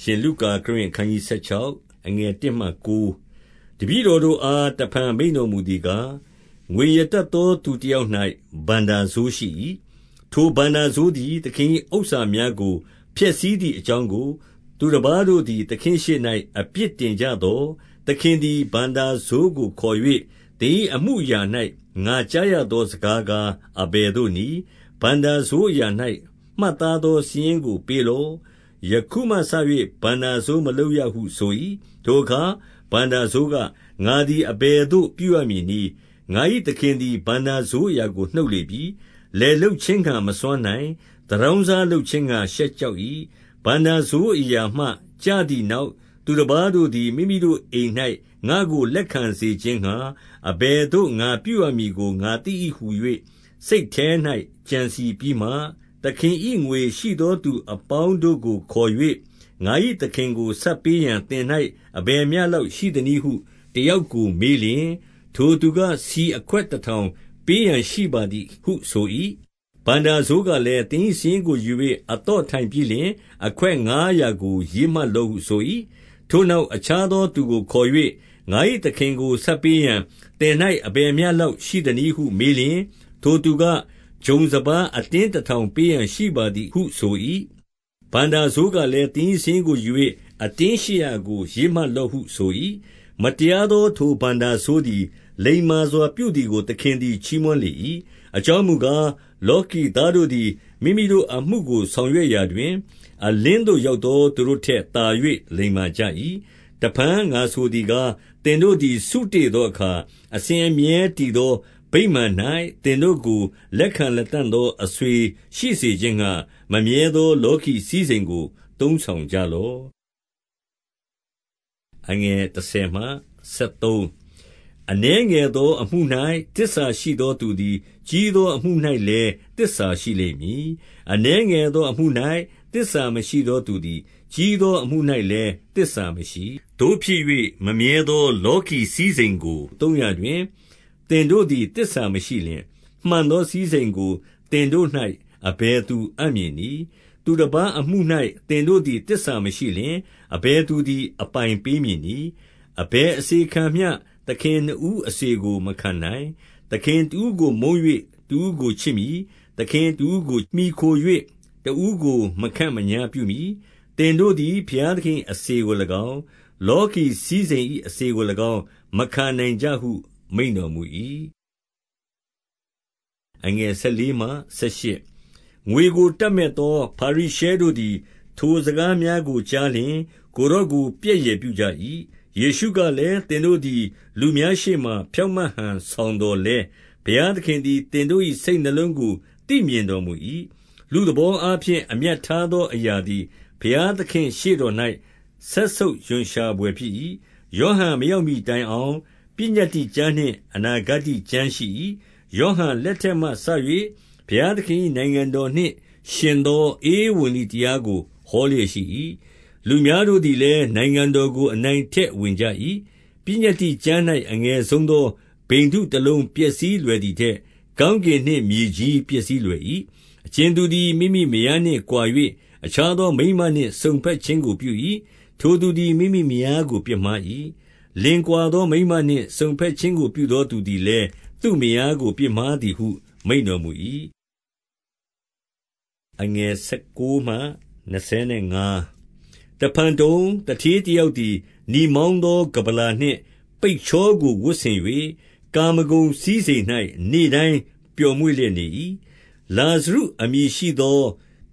ရှင်လုကာခရစ်အခန်းကြီး16အငယ်1မှ9တပည့်တော်တို့အားတဖန်မိန်တော်မူသည်ကားငွေရတတ်သောသူတယောက်၌ဗန္တာဆိုးရှိ၏ထိုဗန္တာဆိုးသည်သခင်ဥစ္စာများကိုဖျက်ဆီးသည့်အကြောင်းကို သူတစ်ပါးတို့သည်သခင်ရှိ၌အပြစ်တင်ကြသောသခင်သည်ဗန္တာဆိုးကိုခေါ်၍တင်းအမှုရာ၌ငါကြားရသောစကားကားအဘယ်သို့နည်းဗန္တာဆိုးရာ၌မှတ်သားသောစီရင်ကိုပေးလော့ ယခုမှစ၍ဘဏ္ဍာစိုးမလုပ်ရဟုဆို၏။ထိုအခါ ဘဏ္ဍာစိုးက၊ငါသည် အဘယ်သို့ ပြုရမည်နည်း။ငါ၏သခင်သည် ဘဏ္ဍာစိုးအရာကို နှုတ်လေပြီ။လယ်လုပ်ခြင်းငှါ မစွမ်းနိုင်၊သူတောင်းစားလုပ်ခြင်းငှါ ရှက်ကြောက်၏။ဘဏ္ဍာစိုးအရာမှ ကျသည်နောက်၊သူတပါးတို့သည် မိမိတို့အိမ်၌ငါ့ကို လက်ခံစေခြင်းငှါ အဘယ်သို့ ငါပြုရမည်ကို ငါသိ၏ဟူ၍စိတ်ထဲ၌ကြံစည်ပြီးမှ သခင်၏ငွေရှိသောသူအပေါင်းတို့ကိုခေါ်၍၊ငါ၏သခင်ကိုဆပ်ပေးရန်သင်၌အဘယ်မျှလောက်ရှိသနည်းဟုတယောက်ကိုမေးလျှင်၊ထိုသူက၊ဆီအခွက်တထောင်ပေးရန်ရှိပါသည်ဟုဆို၏။ဘဏ္ဍာစိုးကလည်း၊သင်၏စာရင်းကိုယူ၍အသော့ထိုင်ပြီးလျှင် အခွက်ငါးရာကိုရေးမှတ်လော့ဟုဆို၏။ထိုနောက်အခြားသောသူကိုခေါ်၍၊ငါ၏သခင်ကိုဆပ်ပေးရန်သင်၌အဘယ်မျှလောက်ရှိသနည်းဟုမေးလျှင်၊ထိုသူက ဂျုံစပါးအတင်းတထောင်ပေးရန်ရှိပါသည်ဟုဆို၏။ဘဏ္ဍာစိုးကလည်း၊သင်၏စာရင်းကိုယူ၍အတင်းရှစ်ရာကို ရေးမှတ်လော့ဟုဆို၏။မတရားသော ထိုဘဏ္ဍာစိုးသည် လိမ္မာစွာပြုသည်ကို သခင်သည် ချီးမွမ်းလေ၏။အကြောင်းမူကား၊လောကီသားတို့သည် မိမိတို့အမှုကို ဆောင်ရွက်ရာတွင်၊အလင်းသို့ရောက်သော သူတို့ထက်သာ၍လိမ္မာကြ၏။တဖန် ငါဆိုသည်ကား၊သင်တို့သည် စုတေ့သောအခါ အစဉ်အမြဲတည်သော ဗိမာန်၌သင်တို့ကို လက်ခံလတံ့သော အဆွေရှိစေခြင်းငှါ မမြဲသော လောကီစည်းစိမ်ကို သုံးဆောင်ကြလော့။အနည်းငယ်သော အမှု၌သစ္စာရှိသောသူသည် ကြီးသောအမှု၌လည်း သစ္စာရှိလိမ့်မည်။အနည်းငယ်သော အမှု၌သစ္စာမရှိသောသူသည် ကြီးသောအမှု၌လည်း သစ္စာမရှိ။သို့ဖြစ်၍မမြဲသော လောကီစည်းစိမ်ကို သုံးရာတွင် သင်တို့သည်သစ္စာမရှိလျှင်၊မှန်သောစည်းစိမ်ကိုသင်တို့၌အဘယ်သူအပ်မည်နည်း။သူတပါးအမှု၌သင်တို့သည်သစ္စာမရှိလျှင်အဘယ်သူသည်အပိုင်ပေးမည်နည်း။အဘယ်အစေခံမျှသခင်နှစ်ဦးအစေကိုမခံနိုင်။သခင်တဦးကိုမုန်း၍တဦးကိုချစ်မည်။သခင်တဦးကိုမှီခို၍တဦးကိုမခန့်မညားပြုမည်။သင်တို့သည်ဘုရားသခင်၏အစေကို၎င်း၊လောကီစည်းစိမ်၏အစေကို၎င်းမခံနိုင်ကြဟု မိန့်တော်မူ၏။ငွေကိုတပ်မက်သောဖာရိရှဲတို့သည် ထိုစကားများကိုကြားလျှင်၊ကိုယ်တော်ကိုပြက်ယယ်ပြုကြ၏။ယေရှုကလည်း၊သင်တို့သည် လူများရှေ့မှာဖြောင့်မတ်ဟန်ဆောင်သော်လည်း၊ဘုရားသခင်သည်သင်တို့၏စိတ်နှလုံးကိုသိမြင်တော်မူ၏။လူသဘောအားဖြင့်အမြတ်ထားသောအရာသည်ဘုရားသခင့်ရှေ့တော်၌စက်ဆုပ်ရွံရှာဘွယ်ဖြစ်၏။ယောဟန်မရောက်မှီတိုင်အောင် ပညတ္တိကျမ်းနှင့် အနာဂတ္တိကျမ်းရှိ၏။ယောဟန်လက်ထက်မှစ၍ဘုရားသခင်၏နိုင်ငံတော်နှင့် ယှဉ်သော ဧဝံဂေလိတရားကို ဟောလျက်ရှိ၏။လူများတို့သည်လည်း နိုင်ငံတော်ကို အနိုင်အထက်ဝင်ကြ၏။ပညတ္တိကျမ်း၌အငယ်ဆုံးသော ဗိန္ဓုတလုံးပျက်စီးလွယ်သည်ထက်၊ကောင်းကင်နှင့်မြေကြီး ပျက်စီးလွယ်၏။အကြင်သူသည် မိမိမယားနှင့်ကွာ၍အခြားသောမိန်းမနှင့် စုံဘက်ခြင်းကိုပြု၏။ထိုသူသည် မိမိမယားကို ပြစ်မှား၏။ လင်ကွာသောမိန်းမနှင့် စုံဘက်ခြင်းကို ပြုသောသူသည်လည်း သူ့မယားကို ပြစ်မှားသည်ဟု မိန့်တော်မူ၏။တဖန်တုံ၊သူဌေးတယောက်သည် နီမောင်းသော ကမ္ဗလာနှင့် ပိတ်ချောကို ဝတ်ဆင်၍၊ကာမဂုဏ်စည်းစိမ်၌နေ့တိုင်းပျော်မွေ့လျက်နေ၏။လာဇရုအမည်ရှိသော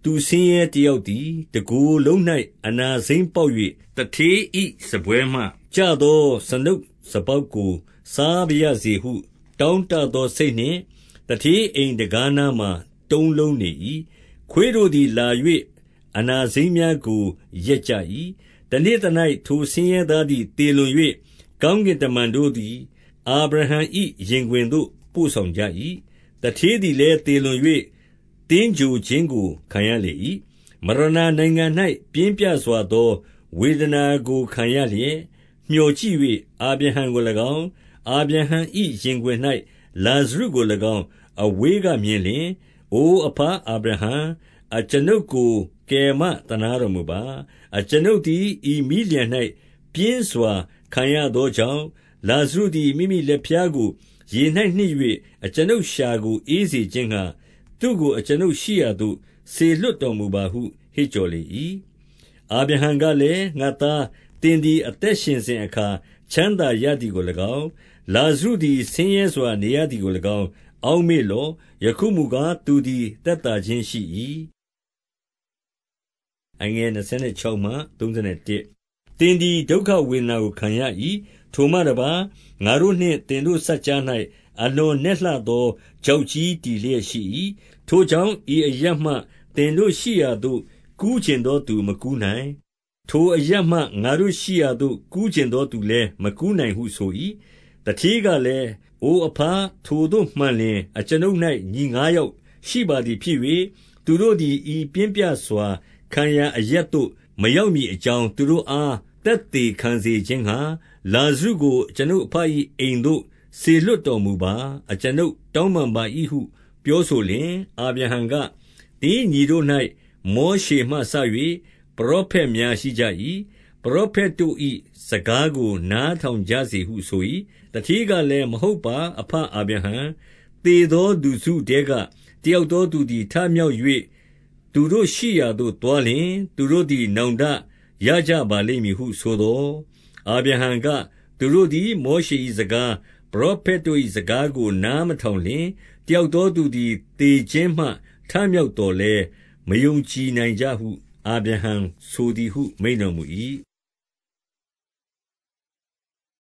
သူဆင်းရဲတယောက်သည် တကိုယ်လုံး၌အနာစိမ်းပေါက်၍သူဌေး၏စားပွဲမှကျသော စားနုပ်စားပေါက်ကို စားပါရစေဟု တောင့်တသောစိတ်နှင့် သူဌေးအိမ်တံခါးနားမှာ တုံးလုံးနေ၏။ခွေးတို့သည်လာ၍အနာစိမ်းများကို လျက်ကြ၏။တနေ့သ၌ထိုဆင်းရဲသားသည် သေလွန်၍၊ကောင်းကင်တမန်တို့သည် အာဗြဟံ၏ရင်ခွင်သို့ ပို့ဆောင်ကြ၏။သူဌေးသည်လည်း သေလွန်၍ သင်္ဂြိုဟ်ခြင်းကို ခံရလေ၏။မရဏနိုင်ငံ၌ပြင်းပြစွာသော ဝေဒနာကို ခံရလျက် မြော်ကြည့်၍အာဗြဟံကို၎င်း၊အာဗြဟံ၏ရင်ခွင်၌လာဇရုကို၎င်း အဝေးကမြင်လျှင်၊အိုအဘအာဗြဟံ အကျွန်ုပ်ကို ကယ်မသနားတော်မူပါ။အကျွန်ုပ်သည် ဤမီးလျှံ၌ပြင်းစွာ ခံရသောကြောင့်၊လာဇရုသည် မိမိလက်ဖျားကို ရေ၌နှစ်၍အကျွန်ုပ်လျှာကို အေးစေခြင်းငှါ သူ့ကိုအကျွန်ုပ်ရှိရာသို့စေလွှတ်တော်မူပါဟုဟစ်ကြော်လေ၏။အာဗြဟံကလည်း၊ငါ့သား၊သင်သည်အသက်ရှင်စဉ်အခါချမ်းသာရသည်ကို၎င်း၊လာဇရုသည်ဆင်းရဲစွာနေရသည်ကို၎င်းအောက်မေ့လော့။ယခုမူကားသူသည်သက်သာခြင်းရှိ၏။သင်သည်ဒုက္ခဝေဒနာကိုခံရ၏။ထိုမှတပါး၊ငါတို့နှင့်သင်တို့စပ်ကြား၌ အလွန်နက်လှသော ချောက်ကြီးတည်လျက်ရှိ၏။ထိုကြောင့်၊ဤအရပ်မှ သင်တို့ရှိရာသို့ ကူးချင်သောသူ မကူးနိုင်။ထိုအရပ်မှ ငါတို့ရှိရာသို့ ကူးချင်သောသူလည်း မကူးနိုင်ဟုဆို၏။သူဌေးကလည်း၊အိုအဘ၊ထိုသို့မှန်လျှင် အကျွန်ုပ်၌ညီငါးယောက်ရှိပါသည်ဖြစ်၍၊သူတို့သည် ဤပြင်းပြစွာ ခံရာအရပ်သို့ မရောက်မည်အကြောင်း၊သူတို့အား သက်သေခံစေခြင်းငှါ၊လာဇရုကို အကျွန်ုပ်အဘ၏အိမ်သို့ စေလွှတ်တော်မူပါ။အကျွန်ုပ်တောင်းပန်ပါ၏ဟု ပြောဆိုလျှင်၊အာဗြဟံက၊သင်၏ညီတို့၌မောရှေမှစ၍ပရောဖက်များရှိကြ၏။ပရောဖက်တို့၏စကားကို နားထောင်ကြစေဟုဆို၏။သူဌေးကလည်း၊မဟုတ်ပါ အဘအာဗြဟံ။သေသောလူစုထဲက တယောက်သောသူသည် ထမြောက်၍သူတို့ရှိရာသို့သွားလျှင်၊သူတို့သည် နောင်တရကြပါလိမ့်မည်ဟုဆိုသော်၊အာဗြဟံက၊သူတို့သည် မောရှေ၏စကား၊ပ ရောဖက်တို့၏စကားကို နားမထောင်လျှင်၊တယောက်သောသူသည် သေခြင်းမှ ထမြောက်သော်လည်း မယုံကြည်နိုင်ကြဟု အာဗြဟံဆိုသည်ဟု မိန့်တော်မူ၏။